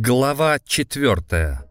Глава четвертая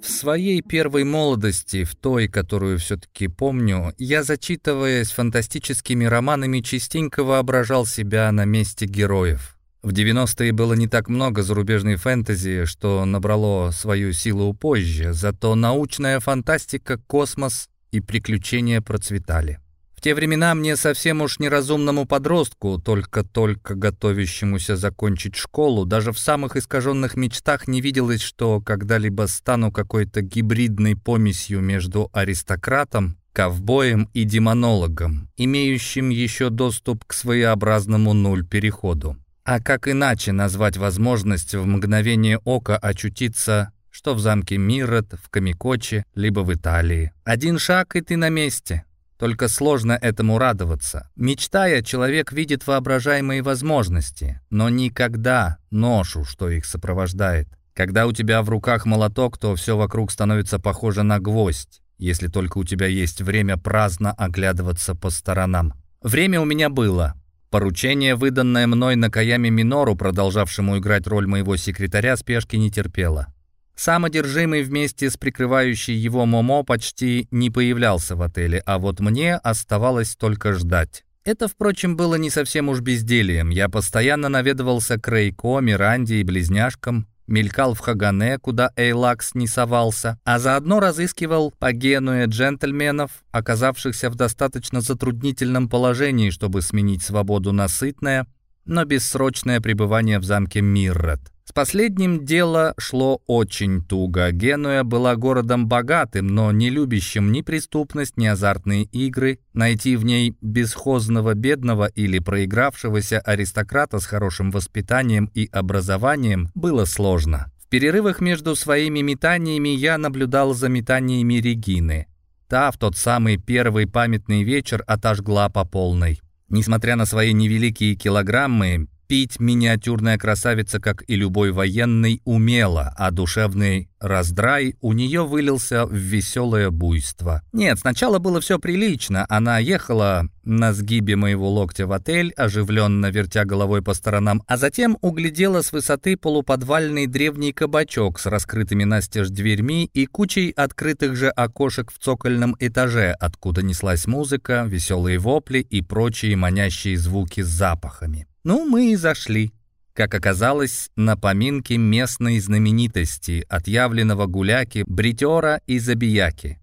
В своей первой молодости, в той, которую все-таки помню, я, зачитываясь фантастическими романами, частенько воображал себя на месте героев. В 90-е было не так много зарубежной фэнтези, что набрало свою силу позже, зато научная фантастика, космос и приключения процветали. Те времена мне совсем уж неразумному подростку, только-только готовящемуся закончить школу, даже в самых искаженных мечтах не виделось, что когда-либо стану какой-то гибридной помесью между аристократом, ковбоем и демонологом, имеющим еще доступ к своеобразному нуль-переходу. А как иначе назвать возможность в мгновение ока очутиться что в замке Мирот, в Камикоче, либо в Италии. Один шаг, и ты на месте. Только сложно этому радоваться. Мечтая, человек видит воображаемые возможности, но никогда ношу, что их сопровождает. Когда у тебя в руках молоток, то все вокруг становится похоже на гвоздь, если только у тебя есть время праздно оглядываться по сторонам. Время у меня было. Поручение, выданное мной Накаяме Минору, продолжавшему играть роль моего секретаря, спешки не терпело. Сам одержимый вместе с прикрывающей его Момо почти не появлялся в отеле, а вот мне оставалось только ждать. Это, впрочем, было не совсем уж бездельем. Я постоянно наведывался к Рейко, Миранде и близняшкам, мелькал в Хагане, куда Эйлакс не совался, а заодно разыскивал по Генуе джентльменов, оказавшихся в достаточно затруднительном положении, чтобы сменить свободу на сытное, но бессрочное пребывание в замке Миррет. С последним дело шло очень туго. Генуя была городом богатым, но не любящим ни преступность, ни азартные игры. Найти в ней бесхозного бедного или проигравшегося аристократа с хорошим воспитанием и образованием было сложно. В перерывах между своими метаниями я наблюдал за метаниями Регины. Та в тот самый первый памятный вечер отожгла по полной. Несмотря на свои невеликие килограммы, Пить миниатюрная красавица, как и любой военный, умела, а душевный раздрай у нее вылился в веселое буйство. Нет, сначала было все прилично. Она ехала на сгибе моего локтя в отель, оживленно вертя головой по сторонам, а затем углядела с высоты полуподвальный древний кабачок с раскрытыми настежь дверьми и кучей открытых же окошек в цокольном этаже, откуда неслась музыка, веселые вопли и прочие манящие звуки с запахами. Ну, мы и зашли. Как оказалось, на поминке местной знаменитости, отъявленного гуляки, бритера и забияки.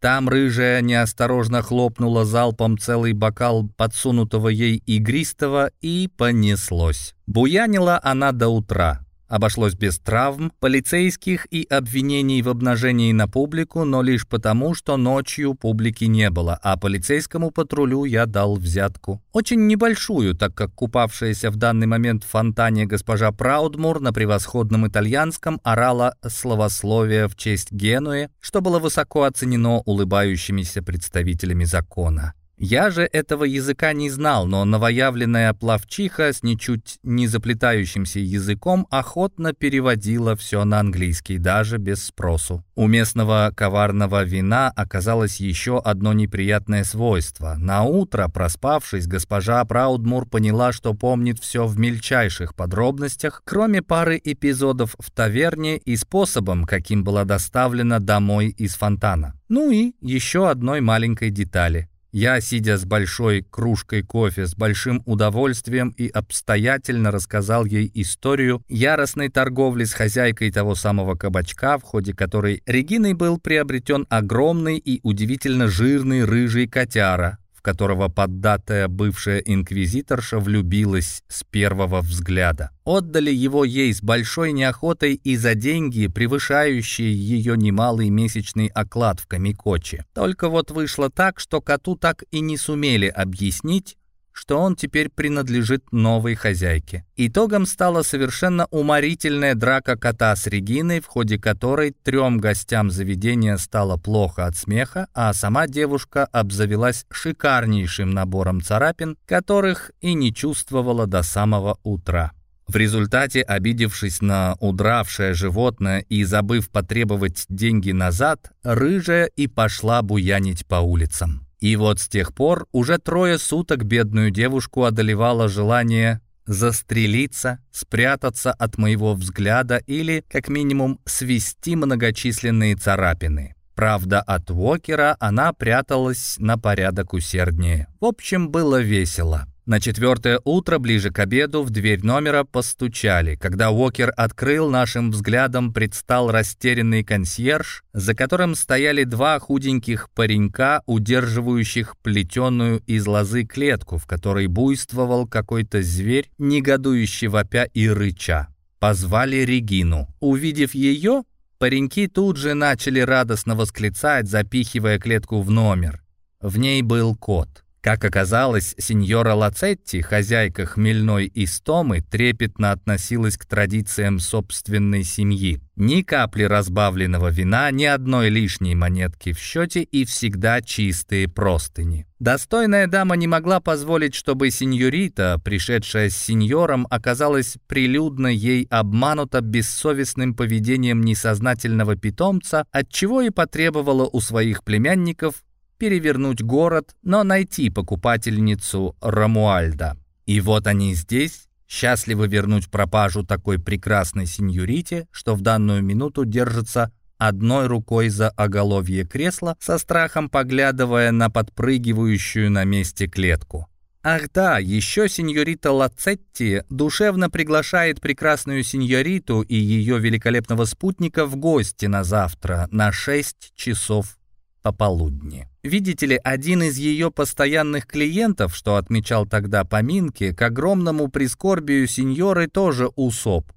Там рыжая неосторожно хлопнула залпом целый бокал подсунутого ей игристого и понеслось. Буянила она до утра. Обошлось без травм, полицейских и обвинений в обнажении на публику, но лишь потому, что ночью публики не было, а полицейскому патрулю я дал взятку. Очень небольшую, так как купавшаяся в данный момент в фонтане госпожа Праудмур на превосходном итальянском орала словословие в честь Генуи, что было высоко оценено улыбающимися представителями закона. Я же этого языка не знал, но новоявленная плавчиха с ничуть не заплетающимся языком охотно переводила все на английский, даже без спросу. У местного коварного вина оказалось еще одно неприятное свойство. На утро, проспавшись, госпожа Праудмур поняла, что помнит все в мельчайших подробностях, кроме пары эпизодов в таверне и способом, каким была доставлена домой из фонтана. Ну и еще одной маленькой детали. Я, сидя с большой кружкой кофе, с большим удовольствием и обстоятельно рассказал ей историю яростной торговли с хозяйкой того самого кабачка, в ходе которой Региной был приобретен огромный и удивительно жирный рыжий котяра, в которого поддатая бывшая инквизиторша влюбилась с первого взгляда. Отдали его ей с большой неохотой и за деньги, превышающие ее немалый месячный оклад в Камикоче. Только вот вышло так, что коту так и не сумели объяснить, что он теперь принадлежит новой хозяйке. Итогом стала совершенно уморительная драка кота с Региной, в ходе которой трем гостям заведения стало плохо от смеха, а сама девушка обзавелась шикарнейшим набором царапин, которых и не чувствовала до самого утра. В результате, обидевшись на удравшее животное и забыв потребовать деньги назад, рыжая и пошла буянить по улицам. И вот с тех пор уже трое суток бедную девушку одолевало желание застрелиться, спрятаться от моего взгляда или, как минимум, свести многочисленные царапины. Правда, от Уокера она пряталась на порядок усерднее. В общем, было весело. На четвертое утро, ближе к обеду, в дверь номера постучали. Когда Уокер открыл, нашим взглядом предстал растерянный консьерж, за которым стояли два худеньких паренька, удерживающих плетеную из лозы клетку, в которой буйствовал какой-то зверь, негодующий вопя и рыча. Позвали Регину. Увидев ее, пареньки тут же начали радостно восклицать, запихивая клетку в номер. В ней был кот. Как оказалось, сеньора Лацетти, хозяйка хмельной истомы, трепетно относилась к традициям собственной семьи. Ни капли разбавленного вина, ни одной лишней монетки в счете и всегда чистые простыни. Достойная дама не могла позволить, чтобы сеньорита, пришедшая с сеньором, оказалась прилюдно ей обманута бессовестным поведением несознательного питомца, отчего и потребовала у своих племянников перевернуть город, но найти покупательницу Рамуальда. И вот они здесь, счастливы вернуть пропажу такой прекрасной сеньорите, что в данную минуту держится одной рукой за оголовье кресла, со страхом поглядывая на подпрыгивающую на месте клетку. Ах да, еще сеньорита Лацетти душевно приглашает прекрасную сеньориту и ее великолепного спутника в гости на завтра на 6 часов пополудни. Видите ли, один из ее постоянных клиентов, что отмечал тогда поминки, к огромному прискорбию сеньоры тоже усоп.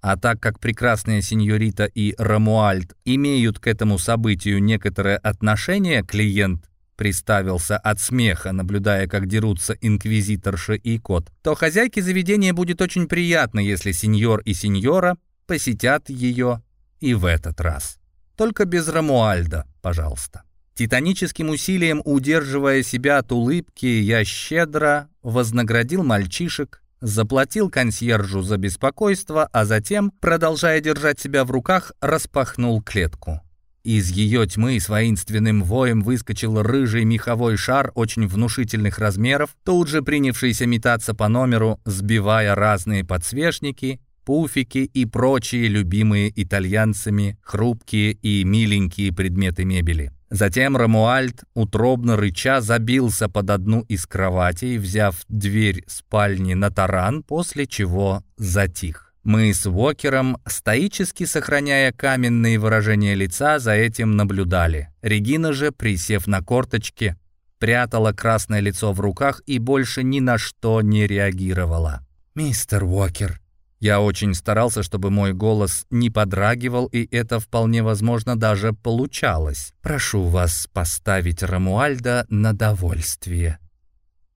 А так как прекрасная сеньорита и Рамуальд имеют к этому событию некоторое отношение, клиент приставился от смеха, наблюдая, как дерутся инквизиторша и кот, то хозяйке заведения будет очень приятно, если сеньор и сеньора посетят ее и в этот раз. Только без Рамуальда, пожалуйста. Титаническим усилием, удерживая себя от улыбки, я щедро вознаградил мальчишек, заплатил консьержу за беспокойство, а затем, продолжая держать себя в руках, распахнул клетку. Из ее тьмы с воинственным воем выскочил рыжий меховой шар очень внушительных размеров, тут же принявшийся метаться по номеру, сбивая разные подсвечники пуфики и прочие любимые итальянцами хрупкие и миленькие предметы мебели. Затем Рамуальд, утробно рыча, забился под одну из кроватей, взяв дверь спальни на таран, после чего затих. Мы с Уокером, стоически сохраняя каменные выражения лица, за этим наблюдали. Регина же, присев на корточки, прятала красное лицо в руках и больше ни на что не реагировала. «Мистер Уокер», я очень старался, чтобы мой голос не подрагивал, и это вполне возможно даже получалось. Прошу вас поставить Рамуальда на довольствие.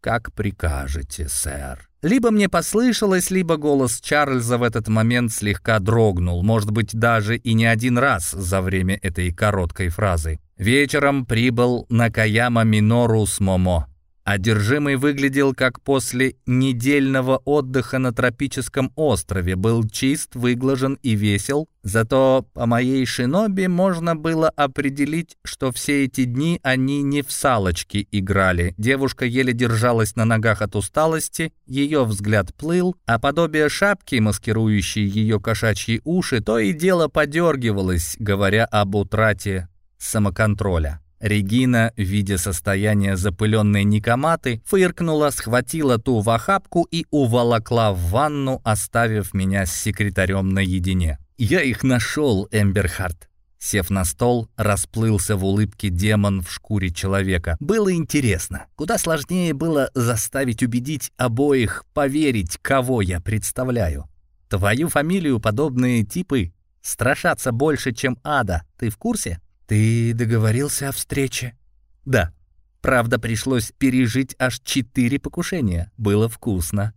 Как прикажете, сэр. Либо мне послышалось, либо голос Чарльза в этот момент слегка дрогнул, может быть, даже и не один раз за время этой короткой фразы. Вечером прибыл Накаяма Минору с Момо. Одержимый выглядел как после недельного отдыха на тропическом острове, был чист, выглажен и весел, зато по моей шиноби можно было определить, что все эти дни они не в салочки играли. Девушка еле держалась на ногах от усталости, ее взгляд плыл, а подобие шапки, маскирующей ее кошачьи уши, то и дело подергивалось, говоря об утрате самоконтроля. Регина, видя состояние запыленной Никоматы, фыркнула, схватила ту в охапку и уволокла в ванну, оставив меня с секретарем наедине. «Я их нашел, Эмберхарт!» Сев на стол, расплылся в улыбке демон в шкуре человека. Было интересно. Куда сложнее было заставить убедить обоих поверить, кого я представляю. Твою фамилию подобные типы страшатся больше, чем ада. Ты в курсе? «Ты договорился о встрече?» «Да. Правда, пришлось пережить аж четыре покушения. Было вкусно».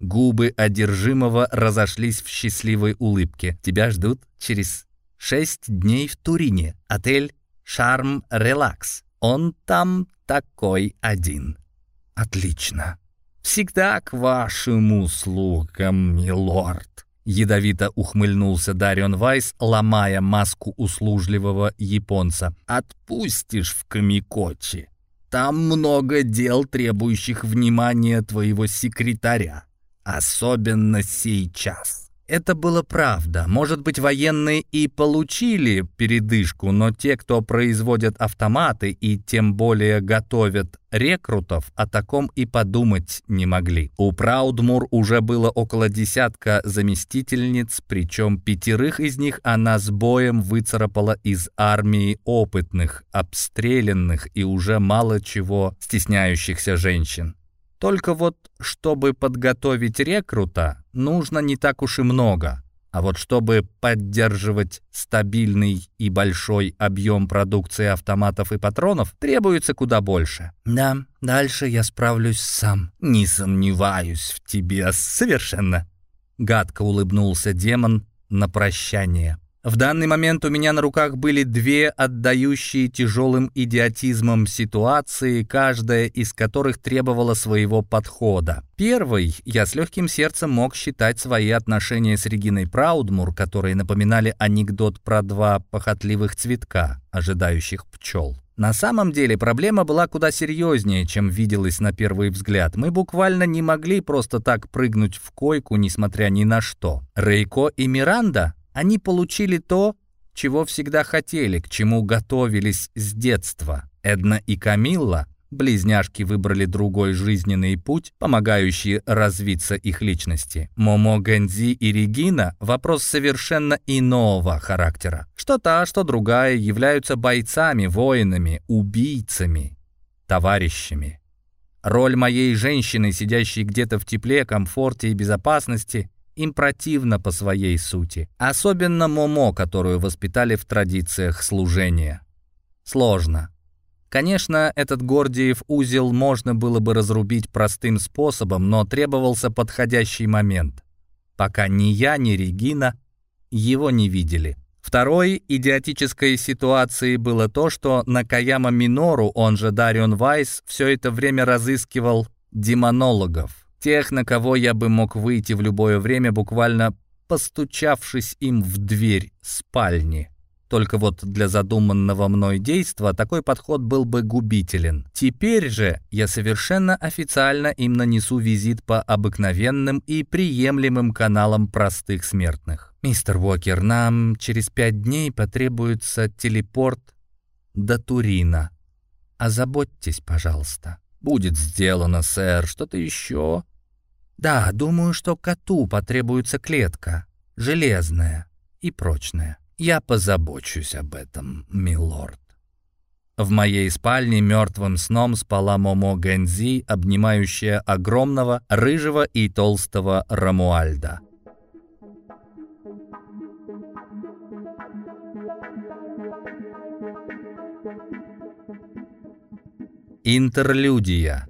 Губы одержимого разошлись в счастливой улыбке. «Тебя ждут через шесть дней в Турине. Отель «Шарм Релакс». Он там такой один». «Отлично. Всегда к вашим услугам, милорд». Ядовито ухмыльнулся Дарион Вайс, ломая маску услужливого японца. «Отпустишь в Камикочи. там много дел, требующих внимания твоего секретаря. Особенно сейчас. Это было правда. Может быть, военные и получили передышку, но те, кто производят автоматы и тем более готовят рекрутов, о таком и подумать не могли. У Праудмур уже было около десятка заместительниц, причем пятерых из них она с боем выцарапала из армии опытных, обстрелянных и уже мало чего стесняющихся женщин. Только вот, чтобы подготовить рекрута, нужно не так уж и много. А вот чтобы поддерживать стабильный и большой объем продукции автоматов и патронов, требуется куда больше. Да, дальше я справлюсь сам. Не сомневаюсь в тебе совершенно. Гадко улыбнулся демон на прощание. В данный момент у меня на руках были две отдающие тяжелым идиотизмом ситуации, каждая из которых требовала своего подхода. Первый я с легким сердцем мог считать свои отношения с Региной Праудмур, которые напоминали анекдот про два похотливых цветка, ожидающих пчел. На самом деле проблема была куда серьезнее, чем виделась на первый взгляд. Мы буквально не могли просто так прыгнуть в койку, несмотря ни на что. Рейко и Миранда они получили то, чего всегда хотели, к чему готовились с детства. Эдна и Камилла, близняшки, выбрали другой жизненный путь, помогающий развиться их личности. Момо Гэнзи и Регина – вопрос совершенно иного характера. Что та, что другая являются бойцами, воинами, убийцами, товарищами. Роль моей женщины, сидящей где-то в тепле, комфорте и безопасности, им противно по своей сути. Особенно Момо, которую воспитали в традициях служения. Сложно. Конечно, этот Гордиев узел можно было бы разрубить простым способом, но требовался подходящий момент. Пока ни я, ни Регина его не видели. Второй идиотической ситуацией было то, что Накаяма Минору, он же Дарион Вайс, все это время разыскивал демонологов. Тех, на кого я бы мог выйти в любое время, буквально постучавшись им в дверь спальни. Только вот для задуманного мной действа такой подход был бы губителен. Теперь же я совершенно официально им нанесу визит по обыкновенным и приемлемым каналам простых смертных. «Мистер Уокер, нам через пять дней потребуется телепорт до Турина. Озаботьтесь, пожалуйста». «Будет сделано, сэр. Что-то еще?» «Да, думаю, что коту потребуется клетка. Железная и прочная. Я позабочусь об этом, милорд». В моей спальне мертвым сном спала Момо Гэнзи, обнимающая огромного, рыжего и толстого Рамуальда. Интерлюдия.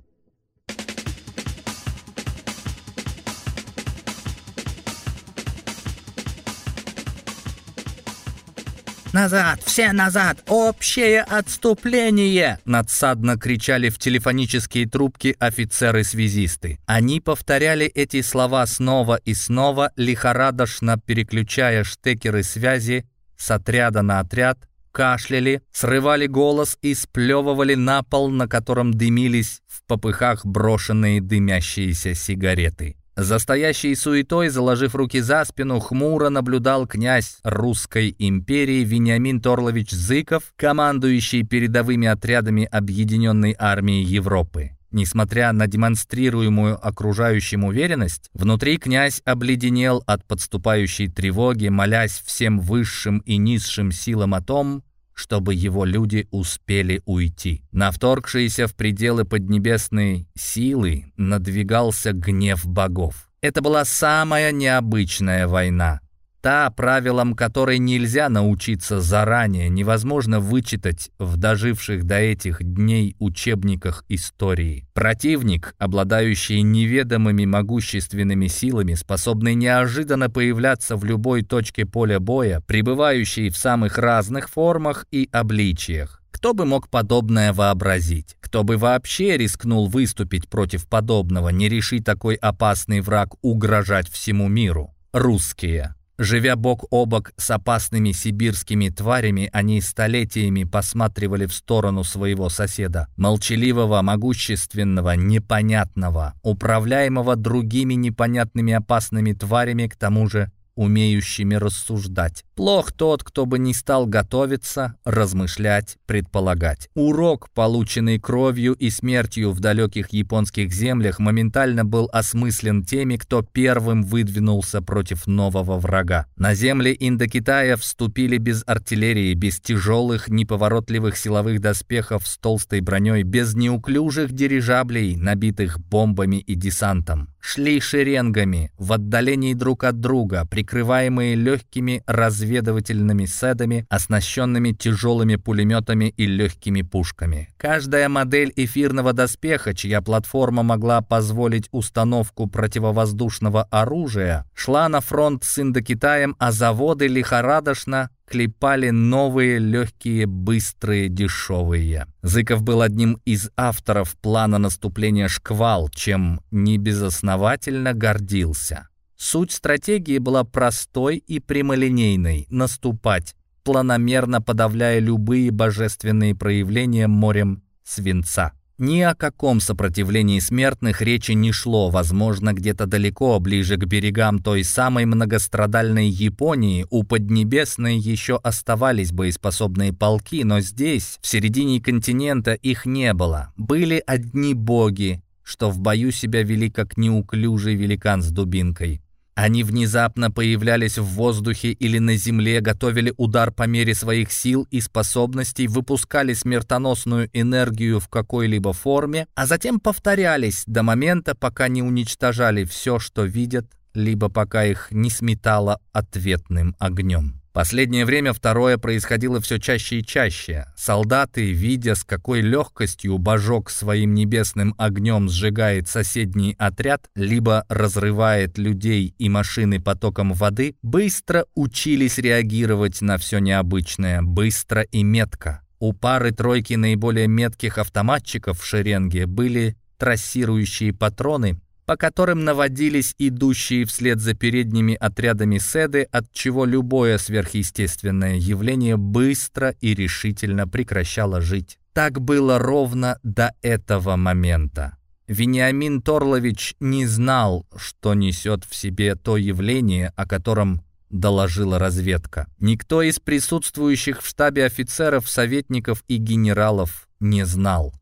«Назад! Все назад! Общее отступление!» Надсадно кричали в телефонические трубки офицеры-связисты. Они повторяли эти слова снова и снова, лихорадочно переключая штекеры связи с отряда на отряд, кашляли, срывали голос и сплевывали на пол, на котором дымились в попыхах брошенные дымящиеся сигареты. За стоящей суетой, заложив руки за спину, хмуро наблюдал князь русской империи Вениамин Торлович Зыков, командующий передовыми отрядами Объединенной армии Европы. Несмотря на демонстрируемую окружающим уверенность, внутри князь обледенел от подступающей тревоги, молясь всем высшим и низшим силам о том, чтобы его люди успели уйти. На вторгшиеся в пределы поднебесной силы надвигался гнев богов. Это была самая необычная война, Та, правилам которой нельзя научиться заранее, невозможно вычитать в доживших до этих дней учебниках истории. Противник, обладающий неведомыми могущественными силами, способный неожиданно появляться в любой точке поля боя, пребывающий в самых разных формах и обличиях. Кто бы мог подобное вообразить? Кто бы вообще рискнул выступить против подобного, не реши такой опасный враг угрожать всему миру? Русские. Живя бок о бок с опасными сибирскими тварями, они столетиями посматривали в сторону своего соседа. Молчаливого, могущественного, непонятного, управляемого другими непонятными опасными тварями, к тому же умеющими рассуждать. Плох тот, кто бы не стал готовиться, размышлять, предполагать. Урок, полученный кровью и смертью в далеких японских землях, моментально был осмыслен теми, кто первым выдвинулся против нового врага. На земли Индокитая вступили без артиллерии, без тяжелых, неповоротливых силовых доспехов с толстой броней, без неуклюжих дирижаблей, набитых бомбами и десантом. Шли шеренгами, в отдалении друг от друга, прикрываемые легкими разведывательными седами, оснащенными тяжелыми пулеметами и легкими пушками. Каждая модель эфирного доспеха, чья платформа могла позволить установку противовоздушного оружия, шла на фронт с Индокитаем, а заводы лихорадочно клепали новые, легкие, быстрые, дешевые. Зыков был одним из авторов плана наступления «Шквал», чем небезосновательно гордился. Суть стратегии была простой и прямолинейной – наступать, планомерно подавляя любые божественные проявления морем свинца. Ни о каком сопротивлении смертных речи не шло, возможно, где-то далеко, ближе к берегам той самой многострадальной Японии, у Поднебесной еще оставались боеспособные полки, но здесь, в середине континента, их не было. Были одни боги, что в бою себя вели как неуклюжий великан с дубинкой. Они внезапно появлялись в воздухе или на земле, готовили удар по мере своих сил и способностей, выпускали смертоносную энергию в какой-либо форме, а затем повторялись до момента, пока не уничтожали все, что видят, либо пока их не сметало ответным огнем. Последнее время второе происходило все чаще и чаще. Солдаты, видя, с какой легкостью божок своим небесным огнем сжигает соседний отряд, либо разрывает людей и машины потоком воды, быстро учились реагировать на все необычное, быстро и метко. У пары-тройки наиболее метких автоматчиков в шеренге были трассирующие патроны, по которым наводились идущие вслед за передними отрядами седы, от чего любое сверхъестественное явление быстро и решительно прекращало жить. Так было ровно до этого момента. Вениамин Торлович не знал, что несет в себе то явление, о котором доложила разведка. Никто из присутствующих в штабе офицеров, советников и генералов не знал.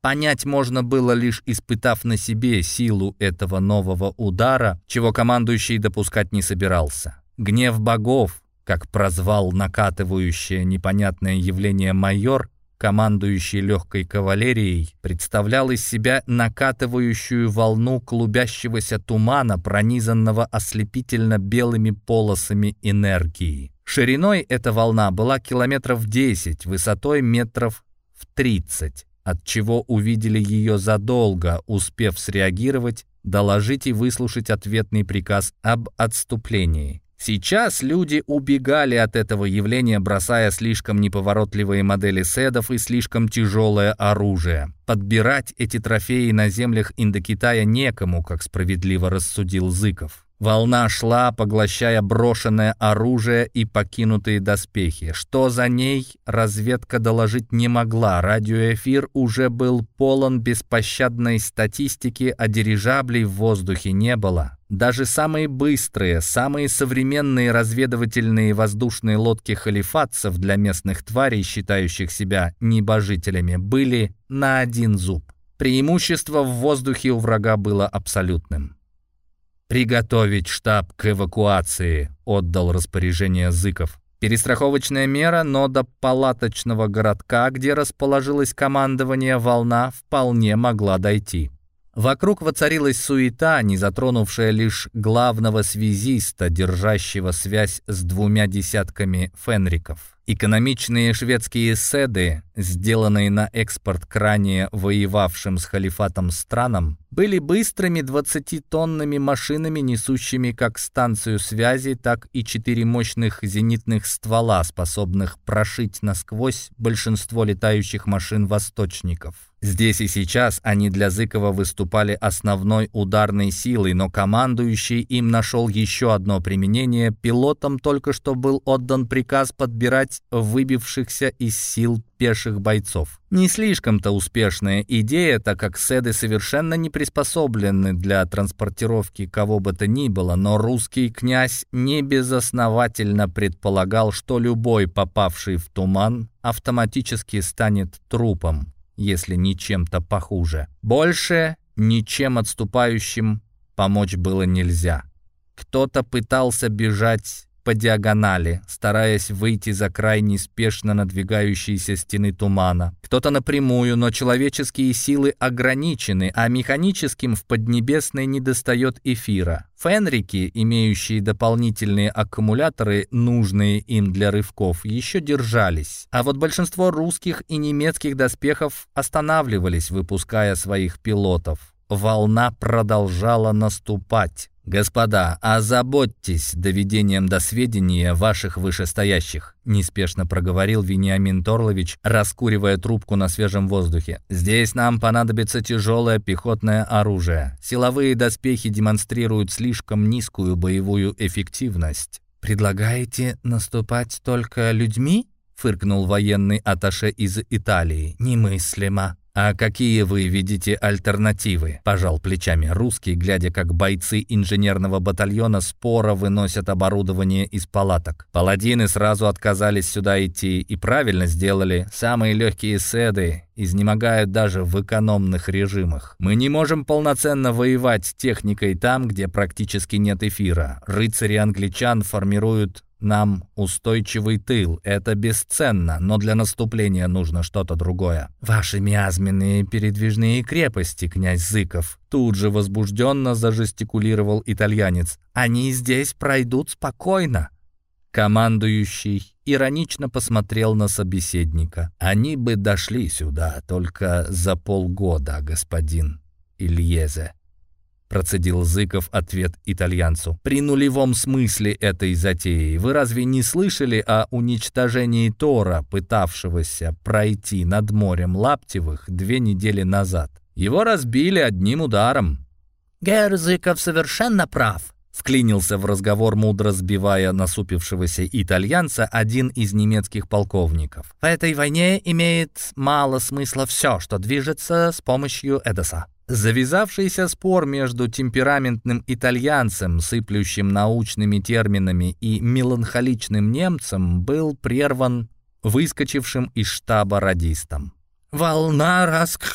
Понять можно было лишь испытав на себе силу этого нового удара, чего командующий допускать не собирался. Гнев богов, как прозвал накатывающее непонятное явление майор, командующий легкой кавалерией, представлял из себя накатывающую волну клубящегося тумана, пронизанного ослепительно белыми полосами энергии. Шириной эта волна была километров 10, высотой метров в 30 отчего увидели ее задолго, успев среагировать, доложить и выслушать ответный приказ об отступлении. Сейчас люди убегали от этого явления, бросая слишком неповоротливые модели седов и слишком тяжелое оружие. Подбирать эти трофеи на землях Индокитая некому, как справедливо рассудил Зыков. Волна шла, поглощая брошенное оружие и покинутые доспехи. Что за ней, разведка доложить не могла. Радиоэфир уже был полон беспощадной статистики, а дирижаблей в воздухе не было. Даже самые быстрые, самые современные разведывательные воздушные лодки халифатцев для местных тварей, считающих себя небожителями, были на один зуб. Преимущество в воздухе у врага было абсолютным. «Приготовить штаб к эвакуации», — отдал распоряжение Зыков. Перестраховочная мера, но до палаточного городка, где расположилось командование, волна вполне могла дойти. Вокруг воцарилась суета, не затронувшая лишь главного связиста, держащего связь с двумя десятками фенриков. Экономичные шведские седы, сделанные на экспорт к ранее воевавшим с халифатом странам, были быстрыми 20-тонными машинами, несущими как станцию связи, так и четыре мощных зенитных ствола, способных прошить насквозь большинство летающих машин-восточников. Здесь и сейчас они для Зыкова выступали основной ударной силой, но командующий им нашел еще одно применение. Пилотам только что был отдан приказ подбирать выбившихся из сил пеших бойцов. Не слишком-то успешная идея, так как седы совершенно не приспособлены для транспортировки кого бы то ни было, но русский князь небезосновательно предполагал, что любой попавший в туман автоматически станет трупом если не чем-то похуже. Больше ничем отступающим помочь было нельзя. Кто-то пытался бежать по диагонали, стараясь выйти за край неспешно надвигающейся стены тумана. Кто-то напрямую, но человеческие силы ограничены, а механическим в Поднебесной недостает эфира. Фенрики, имеющие дополнительные аккумуляторы, нужные им для рывков, еще держались. А вот большинство русских и немецких доспехов останавливались, выпуская своих пилотов. Волна продолжала наступать. «Господа, озаботьтесь доведением до сведения ваших вышестоящих», неспешно проговорил Вениамин Торлович, раскуривая трубку на свежем воздухе. «Здесь нам понадобится тяжелое пехотное оружие. Силовые доспехи демонстрируют слишком низкую боевую эффективность». «Предлагаете наступать только людьми?» Фыркнул военный аташе из Италии. «Немыслимо». «А какие вы видите альтернативы?» – пожал плечами русский, глядя, как бойцы инженерного батальона споро выносят оборудование из палаток. Паладины сразу отказались сюда идти и правильно сделали. Самые легкие седы изнемогают даже в экономных режимах. Мы не можем полноценно воевать техникой там, где практически нет эфира. Рыцари англичан формируют нам устойчивый тыл — это бесценно, но для наступления нужно что-то другое. Ваши миазменные передвижные крепости, князь Зыков, тут же возбужденно зажестикулировал итальянец. Они здесь пройдут спокойно. Командующий иронично посмотрел на собеседника. Они бы дошли сюда только за полгода, господин Ильезе. Процедил Зыков ответ итальянцу. «При нулевом смысле этой затеи вы разве не слышали о уничтожении Тора, пытавшегося пройти над морем Лаптевых две недели назад? Его разбили одним ударом». «Герр Зыков совершенно прав», Вклинился в разговор, мудро сбивая насупившегося итальянца один из немецких полковников. «В этой войне имеет мало смысла все, что движется с помощью Эдоса. Завязавшийся спор между темпераментным итальянцем, сыплющим научными терминами, и меланхоличным немцем был прерван выскочившим из штаба радистом. «Волна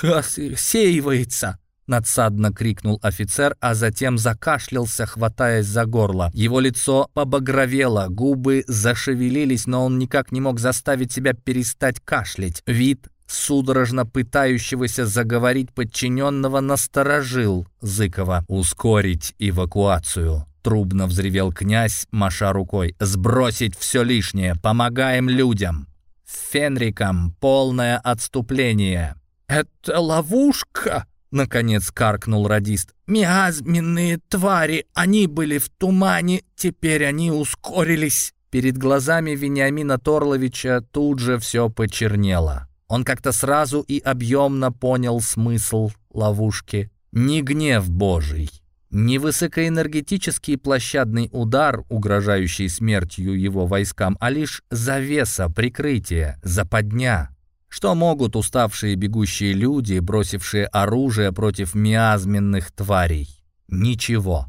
рассеивается!» Надсадно крикнул офицер, а затем закашлялся, хватаясь за горло. Его лицо побагровело, губы зашевелились, но он никак не мог заставить себя перестать кашлять. Вид судорожно пытающегося заговорить подчиненного, насторожил Зыкова. «Ускорить эвакуацию!» Трубно взревел князь, маша рукой. «Сбросить все лишнее! Помогаем людям!» «Фенрикам полное отступление!» «Это ловушка!» Наконец каркнул радист. «Миазменные твари! Они были в тумане, теперь они ускорились!» Перед глазами Вениамина Торловича тут же все почернело. Он как-то сразу и объемно понял смысл ловушки. Не гнев Божий, не высокоэнергетический площадный удар, угрожающий смертью его войскам, а лишь завеса, прикрытие, западня. Что могут уставшие бегущие люди, бросившие оружие против миазменных тварей? Ничего.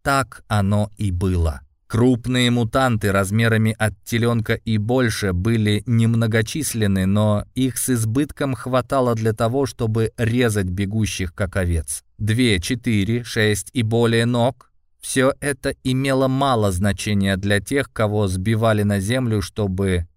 Так оно и было. Крупные мутанты размерами от теленка и больше были немногочисленны, но их с избытком хватало для того, чтобы резать бегущих как овец. Две, четыре, шесть и более ног — все это имело мало значения для тех, кого сбивали на землю, чтобы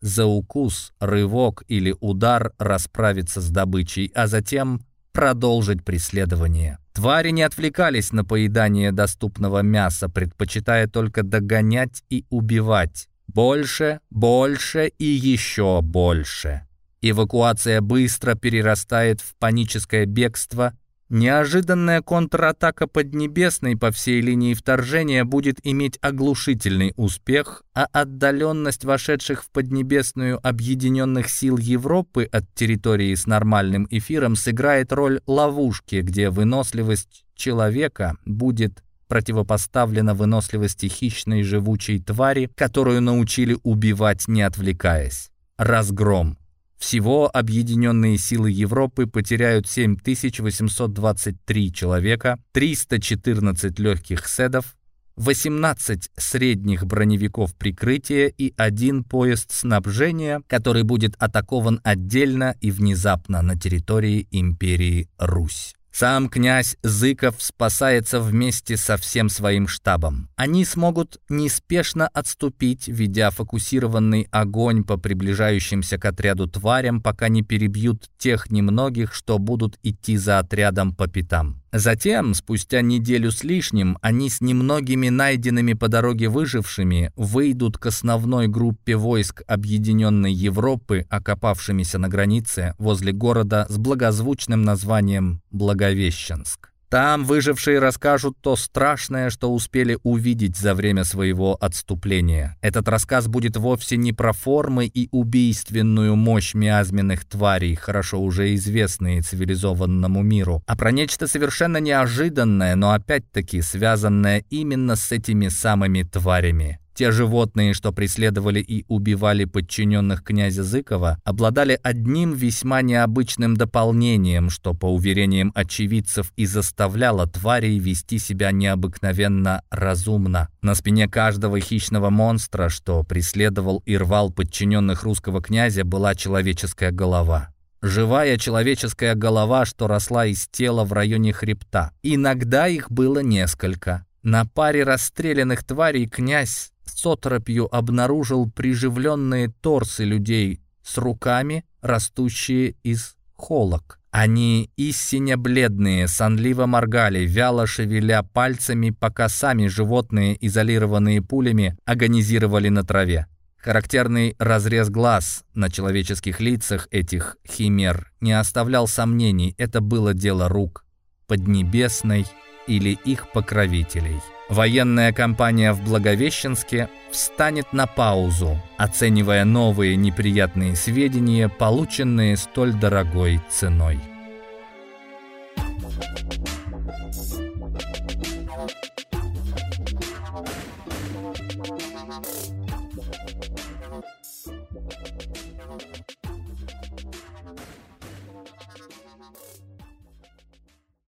за укус, рывок или удар расправиться с добычей, а затем продолжить преследование. Твари не отвлекались на поедание доступного мяса, предпочитая только догонять и убивать. Больше, больше и еще больше. Эвакуация быстро перерастает в паническое бегство. Неожиданная контратака Поднебесной по всей линии вторжения будет иметь оглушительный успех, а отдаленность вошедших в Поднебесную объединенных сил Европы от территории с нормальным эфиром сыграет роль ловушки, где выносливость человека будет противопоставлена выносливости хищной живучей твари, которую научили убивать, не отвлекаясь. Разгром. Всего объединенные силы Европы потеряют 7823 человека, 314 легких седов, 18 средних броневиков прикрытия и один поезд снабжения, который будет атакован отдельно и внезапно на территории империи Русь. Сам князь Зыков спасается вместе со всем своим штабом. Они смогут неспешно отступить, ведя фокусированный огонь по приближающимся к отряду тварям, пока не перебьют тех немногих, что будут идти за отрядом по пятам. Затем, спустя неделю с лишним, они с немногими найденными по дороге выжившими выйдут к основной группе войск Объединенной Европы, окопавшимися на границе возле города с благозвучным названием Благовещенск. Там выжившие расскажут то страшное, что успели увидеть за время своего отступления. Этот рассказ будет вовсе не про формы и убийственную мощь миазменных тварей, хорошо уже известные цивилизованному миру, а про нечто совершенно неожиданное, но опять-таки связанное именно с этими самыми тварями. Те животные, что преследовали и убивали подчиненных князя Зыкова, обладали одним весьма необычным дополнением, что, по уверениям очевидцев, и заставляло тварей вести себя необыкновенно разумно. На спине каждого хищного монстра, что преследовал и рвал подчиненных русского князя, была человеческая голова. Живая человеческая голова, что росла из тела в районе хребта. Иногда их было несколько. На паре расстрелянных тварей князь с отропью обнаружил приживленные торсы людей с руками, растущие из холок. Они истинно бледные, сонливо моргали, вяло шевеля пальцами, пока сами животные, изолированные пулями, агонизировали на траве. Характерный разрез глаз на человеческих лицах этих химер не оставлял сомнений, это было дело рук Поднебесной или их покровителей. Военная кампания в Благовещенске встанет на паузу, оценивая новые неприятные сведения, полученные столь дорогой ценой.